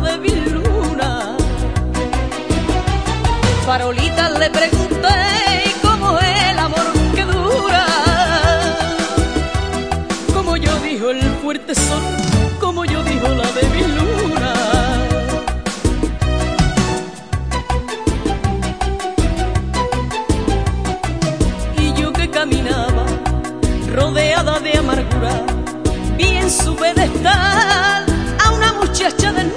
débil luna. Farolita le pregunté cómo el amor que dura. Como yo dijo el fuerte sol, como yo dijo la débil luna. Y yo que caminaba rodeada de amargura, vi en su pedestal a una muchacha del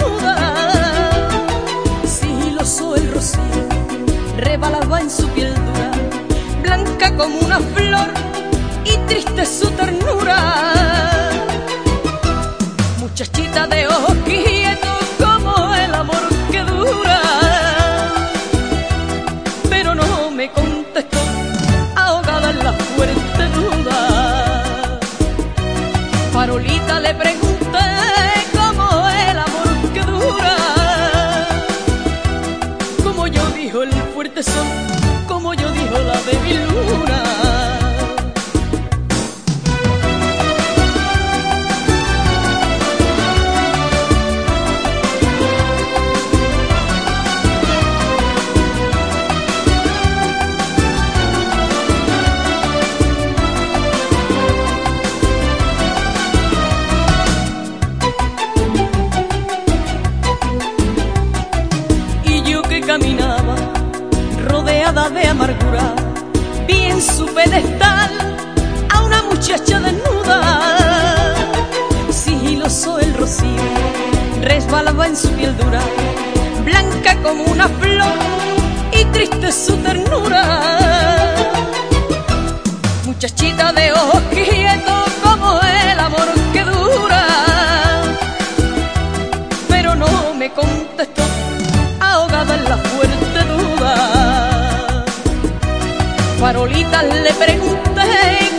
como una flor y triste su ternura. Muchachita de ojos quietos como el amor que dura, pero no me contestó, ahogada en la fuerte duda. Farolita le pregunté dijo el fuerte sol, como yo dijo la débil luna. De amargura. Vi en su pedestal a una muchacha desnuda. Sigiloso el rocío resbalaba en su piel dura blanca como una flor y triste su ternura. Muchachita de ojos quietos como el amor que dura. Pero no me contestó, ahogada en la Farolitas le pregunté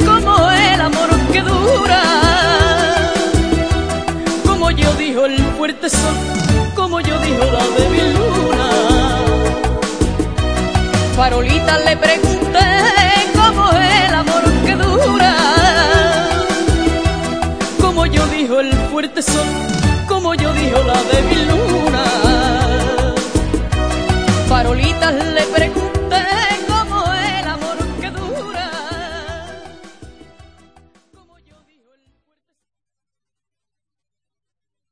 cómo el amor que dura, como yo dijo el fuerte sol, como yo dijo la débil luna. Farolitas le pregunté cómo el amor que dura, como yo dijo el fuerte sol, como yo dijo la débil luna. Farolitas le pregunté